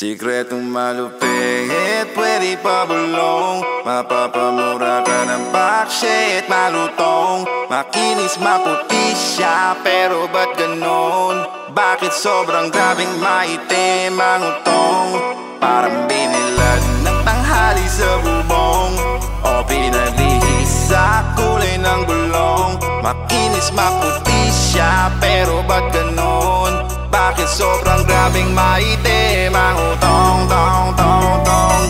Sikretong malupit, pwede pa bulong Mapapamura ka ng bakshit, malutong Makinis, maputi siya, pero ba't ganon? Bakit sobrang grabing maitim ang utong? Makinis, maputi siya, pero ba't ganon? Bakit sobrang grabing maitim ang utong, tong, tong, tong.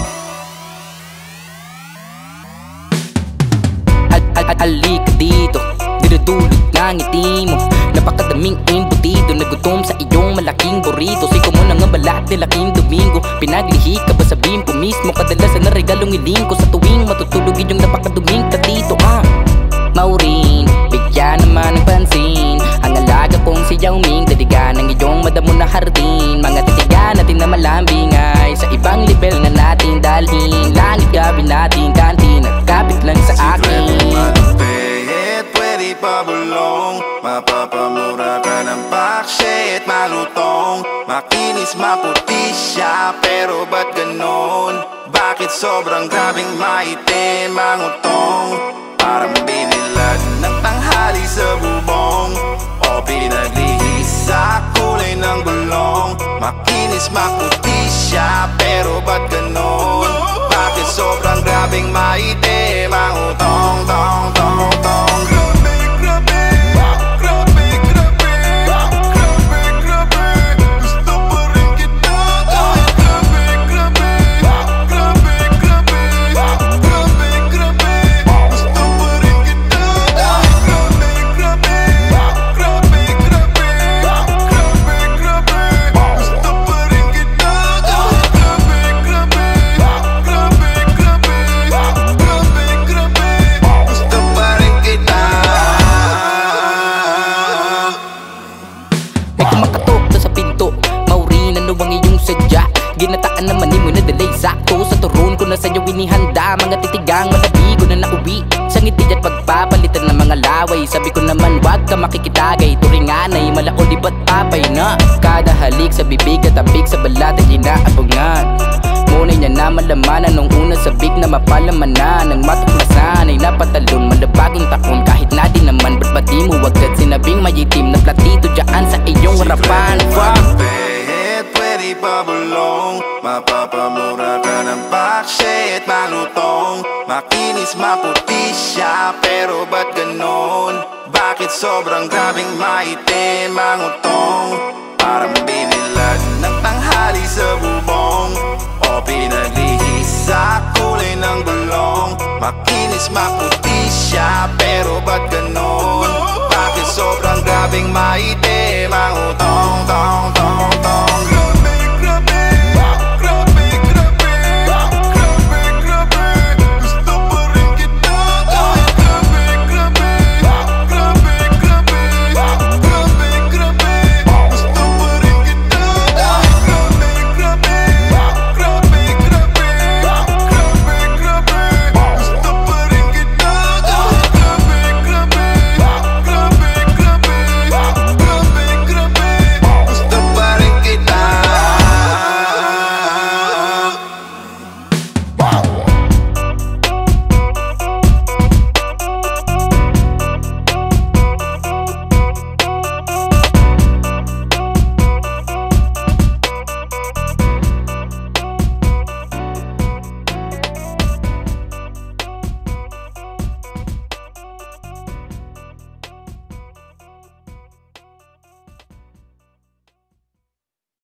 Al al al Halika dito. Dinudulot ng ngiti mo. Napakadaming embutido Nagutom sa iyong malaking burrito. Siko mo na nga balat ni laking domingo. Pinaglihi ka ba sa bimpo mismo? Kadalasan na regalong iling ko. Sa tuwing matutulog iyong napakaduming katito ah. Maureen, naman ng pansin. Ang alaga kong si Yao Ming Daligan ng iyong madamo na hardin. Mga titigan natin na malambing ay Sa ibang level na natin dalhin. Langit gabi natin kantin At kapit lang sa akin. Malupit, pwede pa bulong. Mapapamura ka ng bakshit, malutong. Makinis, maputi siya, pero ba't ganon? Bakit sobrang grabing maitim ang utong? Parang tanghali sa bubong O pinaglihis sa kulay ng gulong Makinis, maputi siya, pero ba't ganon? Bakit sobrang grabing maitim ang Ginataan naman ni mo na delay sakto Sa turon ko na sa'yo inihanda. Mga titigang malabi ko na nauwi Sa ngiti at pagpapalitan ng mga laway. Sabi ko naman wag ka makikitagay Turinganay, malaon di ba't papay na? Kada halik sa bibig at abig sa balat ay inaabangan Ngunay niya na malamanan nung una sabik na mapalamanan. Nang matuklasan ay napatalon malabaging taon. Kahit na di naman ba't ba di mo agad ng bakshit, malutong Makinis, maputi siya, pero ba't ganon? Bakit sobrang grabing maitim ang utong? Parang binilad ng tanghali sa bubong O pinaglihis sa kulay ng gulong Makinis, maputi siya, pero ba't ganon? Bakit sobrang grabing maitim ang utong, tong, tong